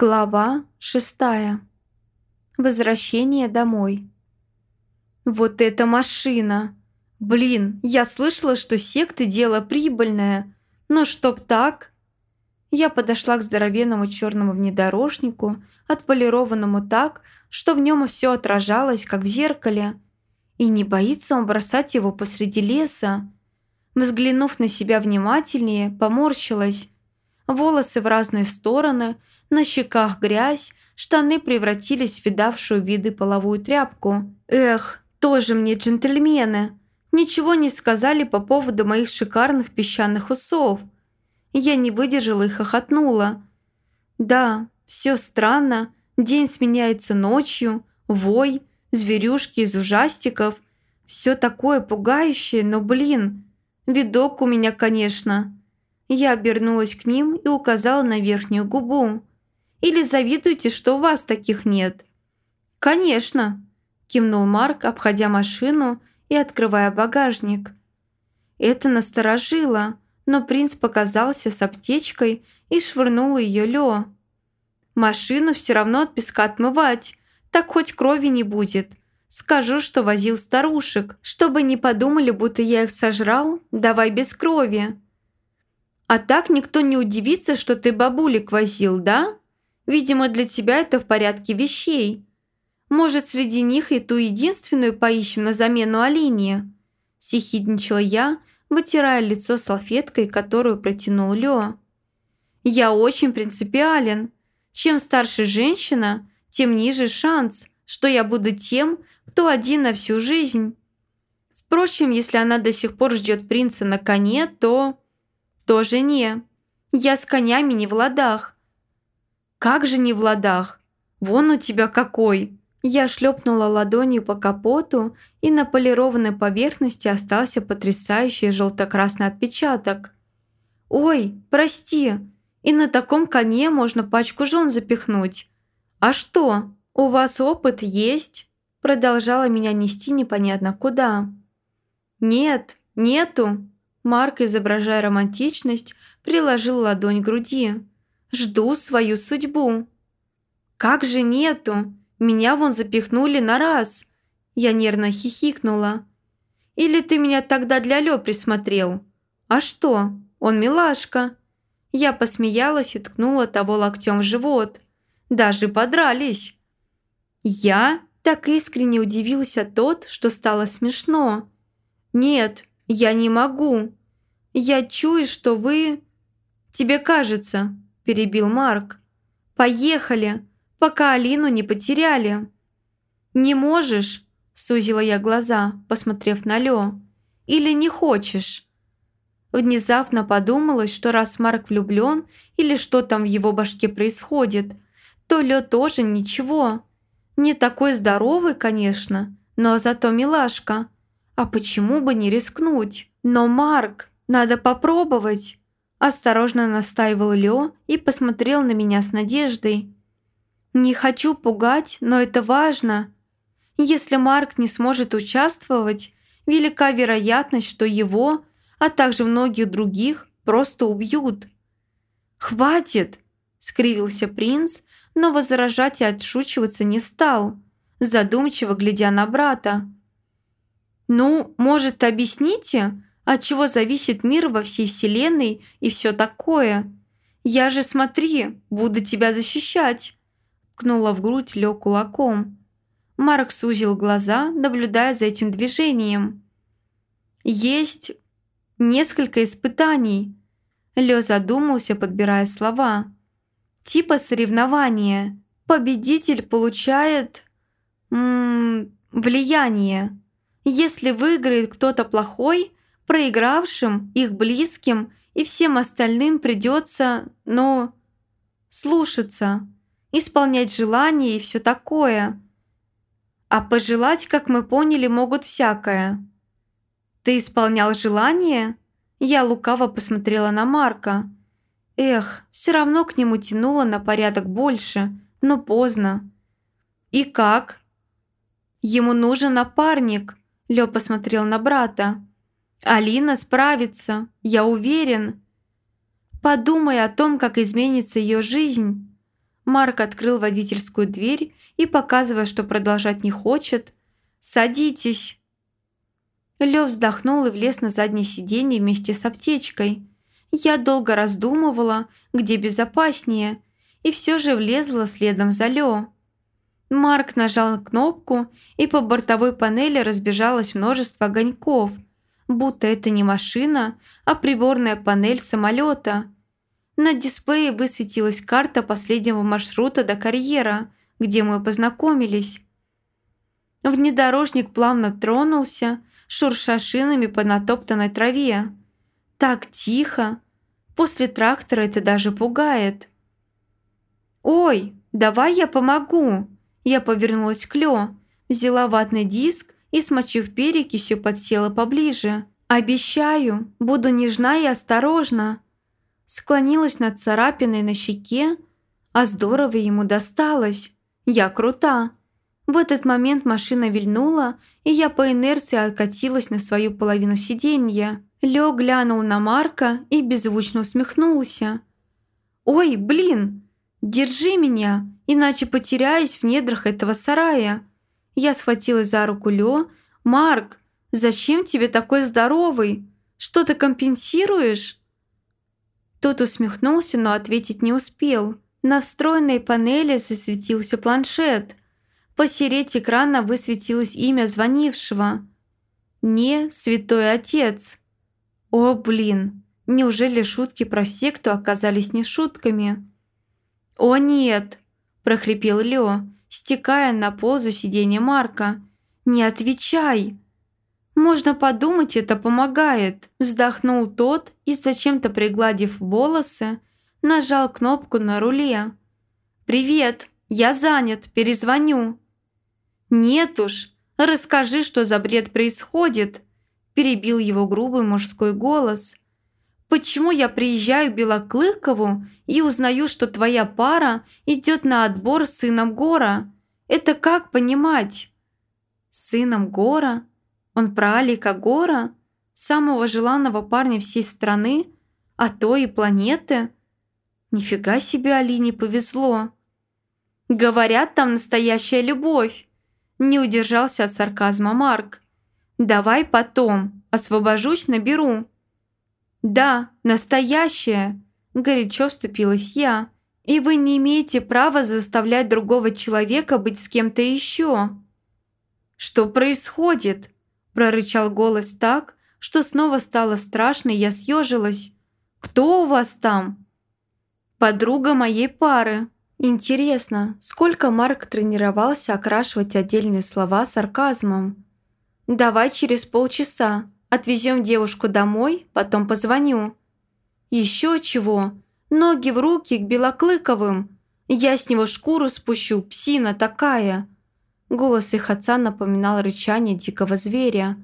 Глава шестая. Возвращение домой. Вот эта машина! Блин, я слышала, что секты дело прибыльное. Но чтоб так... Я подошла к здоровенному черному внедорожнику, отполированному так, что в нем все отражалось, как в зеркале. И не боится он бросать его посреди леса. Взглянув на себя внимательнее, поморщилась. Волосы в разные стороны – на щеках грязь, штаны превратились в видавшую виды половую тряпку. Эх, тоже мне джентльмены. Ничего не сказали по поводу моих шикарных песчаных усов. Я не выдержала и хохотнула. Да, все странно. День сменяется ночью, вой, зверюшки из ужастиков. Все такое пугающее, но, блин, видок у меня, конечно. Я обернулась к ним и указала на верхнюю губу. Или завидуете, что у вас таких нет?» «Конечно», – кивнул Марк, обходя машину и открывая багажник. Это насторожило, но принц показался с аптечкой и швырнул ее Лё. «Машину все равно от песка отмывать, так хоть крови не будет. Скажу, что возил старушек, чтобы не подумали, будто я их сожрал, давай без крови». «А так никто не удивится, что ты бабулек возил, да?» Видимо, для тебя это в порядке вещей. Может, среди них и ту единственную поищем на замену Алине?» Сихидничала я, вытирая лицо салфеткой, которую протянул Лё. «Я очень принципиален. Чем старше женщина, тем ниже шанс, что я буду тем, кто один на всю жизнь. Впрочем, если она до сих пор ждет принца на коне, то... тоже не. Я с конями не в ладах, «Как же не в ладах? Вон у тебя какой!» Я шлепнула ладонью по капоту, и на полированной поверхности остался потрясающий желто-красный отпечаток. «Ой, прости, и на таком коне можно пачку жен запихнуть. А что, у вас опыт есть?» Продолжала меня нести непонятно куда. «Нет, нету!» Марк, изображая романтичность, приложил ладонь к груди. Жду свою судьбу. Как же нету? Меня вон запихнули на раз. Я нервно хихикнула. Или ты меня тогда для Лё присмотрел? А что? Он милашка. Я посмеялась и ткнула того локтем в живот. Даже подрались. Я так искренне удивился тот, что стало смешно. «Нет, я не могу. Я чую, что вы... Тебе кажется, перебил Марк. «Поехали, пока Алину не потеряли». «Не можешь?» – сузила я глаза, посмотрев на Лё. «Или не хочешь?» Внезапно подумалось, что раз Марк влюблен или что там в его башке происходит, то Лё тоже ничего. Не такой здоровый, конечно, но зато милашка. А почему бы не рискнуть? Но, Марк, надо попробовать. Осторожно настаивал Лё и посмотрел на меня с надеждой. «Не хочу пугать, но это важно. Если Марк не сможет участвовать, велика вероятность, что его, а также многих других, просто убьют». «Хватит!» – скривился принц, но возражать и отшучиваться не стал, задумчиво глядя на брата. «Ну, может, объясните, от чего зависит мир во всей вселенной и все такое. Я же, смотри, буду тебя защищать!» Ткнула в грудь Лё кулаком. Марк сузил глаза, наблюдая за этим движением. «Есть несколько испытаний», Лё задумался, подбирая слова. «Типа соревнования. Победитель получает... М -м, влияние. Если выиграет кто-то плохой, проигравшим, их близким и всем остальным придется, ну, слушаться, исполнять желания и все такое. А пожелать, как мы поняли, могут всякое. Ты исполнял желание? Я лукаво посмотрела на Марка. Эх, все равно к нему тянуло на порядок больше, но поздно. И как? Ему нужен напарник, Лё посмотрел на брата. Алина справится, я уверен. Подумай о том, как изменится ее жизнь. Марк открыл водительскую дверь и, показывая, что продолжать не хочет, «Садитесь!» Лев вздохнул и влез на заднее сиденье вместе с аптечкой. Я долго раздумывала, где безопаснее, и все же влезла следом за Лё. Марк нажал кнопку, и по бортовой панели разбежалось множество огоньков, будто это не машина, а приборная панель самолета. На дисплее высветилась карта последнего маршрута до карьера, где мы познакомились. Внедорожник плавно тронулся, шурша шинами по натоптанной траве. Так тихо. После трактора это даже пугает. «Ой, давай я помогу!» Я повернулась к Лё, взяла ватный диск и, смочив перекисью, подсела поближе. «Обещаю, буду нежна и осторожна!» Склонилась над царапиной на щеке, а здорово ему досталось. Я крута. В этот момент машина вильнула, и я по инерции откатилась на свою половину сиденья. Лё глянул на Марка и беззвучно усмехнулся. «Ой, блин! Держи меня, иначе потеряюсь в недрах этого сарая!» Я схватилась за руку Лё. «Марк, зачем тебе такой здоровый? Что ты компенсируешь?» Тот усмехнулся, но ответить не успел. На встроенной панели засветился планшет. Посереть экрана высветилось имя звонившего. «Не Святой Отец». О, блин, неужели шутки про секту оказались не шутками? «О, нет!» – прохрипел Лео, стекая на пол за сиденье Марка. «Не отвечай!» «Можно подумать, это помогает», – вздохнул тот и, зачем-то пригладив волосы, нажал кнопку на руле. «Привет, я занят, перезвоню». «Нет уж, расскажи, что за бред происходит», – перебил его грубый мужской голос. «Почему я приезжаю к Белоклыкову и узнаю, что твоя пара идет на отбор с сыном Гора? Это как понимать?» «Сыном Гора? Он про Алика Гора? Самого желанного парня всей страны? А то и планеты?» «Нифига себе Алине повезло!» «Говорят, там настоящая любовь!» Не удержался от сарказма Марк. «Давай потом. Освобожусь, наберу». «Да, настоящая!» Горячо вступилась я. «И вы не имеете права заставлять другого человека быть с кем-то еще». «Что происходит?» Прорычал голос так, что снова стало страшно, и я съежилась. «Кто у вас там?» «Подруга моей пары», Интересно, сколько Марк тренировался окрашивать отдельные слова сарказмом? «Давай через полчаса. Отвезем девушку домой, потом позвоню». «Еще чего? Ноги в руки к Белоклыковым. Я с него шкуру спущу, псина такая». Голос их отца напоминал рычание дикого зверя.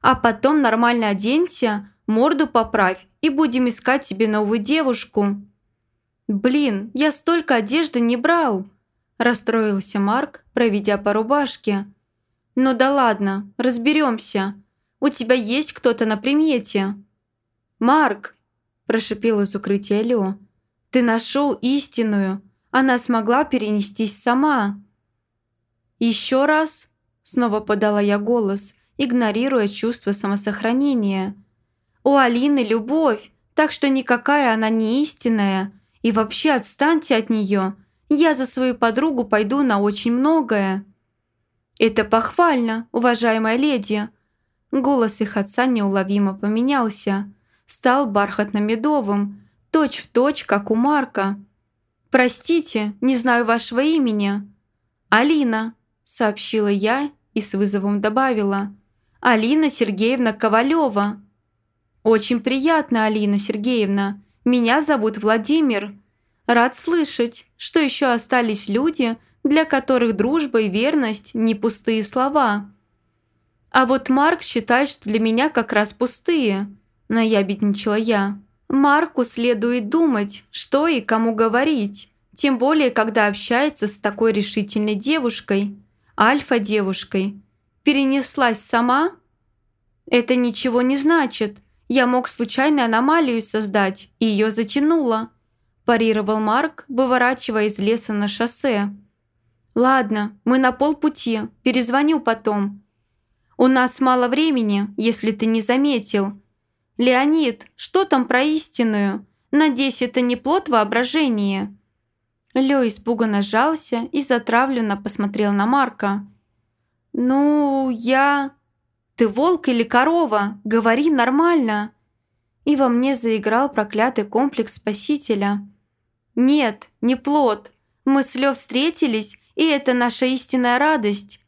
«А потом нормально оденься, морду поправь и будем искать себе новую девушку». «Блин, я столько одежды не брал!» Расстроился Марк, проведя по рубашке. «Ну да ладно, разберемся. У тебя есть кто-то на примете?» «Марк!» – прошипел из укрытия Лё. «Ты нашел истинную. Она смогла перенестись сама». «Еще раз?» – снова подала я голос, игнорируя чувство самосохранения. «У Алины любовь, так что никакая она не истинная, и вообще отстаньте от нее. Я за свою подругу пойду на очень многое». «Это похвально, уважаемая леди». Голос их отца неуловимо поменялся. Стал бархатно-медовым, точь-в-точь, как у Марка. «Простите, не знаю вашего имени». «Алина», – сообщила я и с вызовом добавила. «Алина Сергеевна Ковалева». «Очень приятно, Алина Сергеевна. Меня зовут Владимир. Рад слышать, что еще остались люди, для которых дружба и верность не пустые слова. А вот Марк считает, что для меня как раз пустые, наябедничала я. Марку следует думать, что и кому говорить, тем более, когда общается с такой решительной девушкой, альфа-девушкой. Перенеслась сама? Это ничего не значит – я мог случайно аномалию создать, и ее затянуло. парировал Марк, выворачивая из леса на шоссе. «Ладно, мы на полпути, перезвоню потом. У нас мало времени, если ты не заметил. Леонид, что там про истинную? Надеюсь, это не плод воображения?» Лё испуганно сжался и затравленно посмотрел на Марка. «Ну, я...» «Ты волк или корова? Говори нормально!» И во мне заиграл проклятый комплекс спасителя. «Нет, не плод. Мы с Лё встретились, и это наша истинная радость».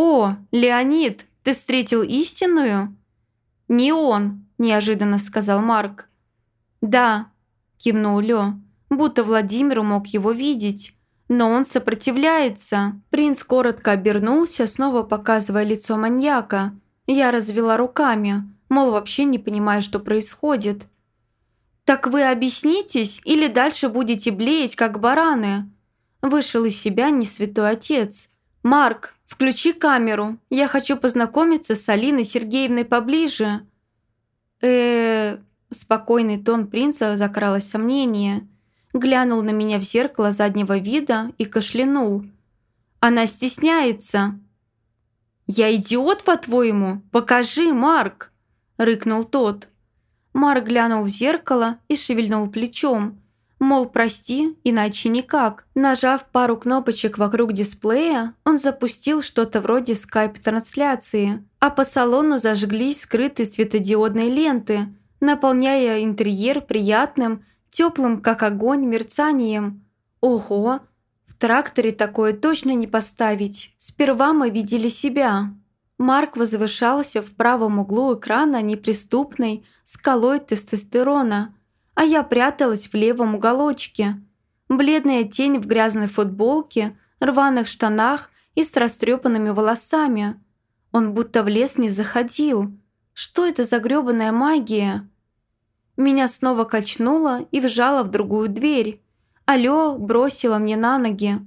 «О, Леонид, ты встретил истинную?» «Не он», – неожиданно сказал Марк. «Да», – кивнул Лё, будто Владимир мог его видеть. «Но он сопротивляется». Принц коротко обернулся, снова показывая лицо маньяка. Я развела руками, мол, вообще не понимаю, что происходит. «Так вы объяснитесь или дальше будете блеять, как бараны?» Вышел из себя не святой отец. «Марк, включи камеру. Я хочу познакомиться с Алиной Сергеевной поближе». э Спокойный тон принца закралось сомнение глянул на меня в зеркало заднего вида и кашлянул. «Она стесняется». «Я идиот, по-твоему? Покажи, Марк!» – рыкнул тот. Марк глянул в зеркало и шевельнул плечом. Мол, прости, иначе никак. Нажав пару кнопочек вокруг дисплея, он запустил что-то вроде скайп-трансляции, а по салону зажглись скрытые светодиодные ленты, наполняя интерьер приятным, теплым, как огонь, мерцанием. Ого! В тракторе такое точно не поставить. Сперва мы видели себя. Марк возвышался в правом углу экрана неприступной скалой тестостерона, а я пряталась в левом уголочке. Бледная тень в грязной футболке, рваных штанах и с растрепанными волосами. Он будто в лес не заходил. Что это за грёбаная магия? Меня снова качнуло и вжало в другую дверь. Алло бросила мне на ноги.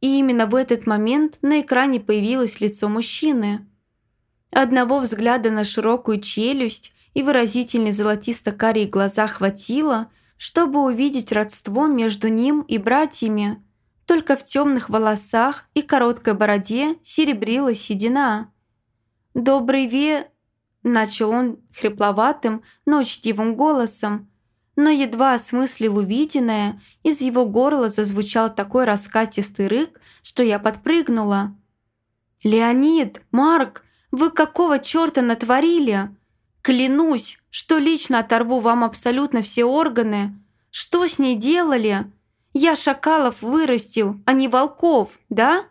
И именно в этот момент на экране появилось лицо мужчины. Одного взгляда на широкую челюсть и выразительные золотисто-карие глаза хватило, чтобы увидеть родство между ним и братьями. Только в темных волосах и короткой бороде серебрилась седина. «Добрый ве...» Начал он хрипловатым, но учтивым голосом. Но едва осмыслил увиденное, из его горла зазвучал такой раскатистый рык, что я подпрыгнула. «Леонид! Марк! Вы какого черта натворили? Клянусь, что лично оторву вам абсолютно все органы. Что с ней делали? Я шакалов вырастил, а не волков, да?»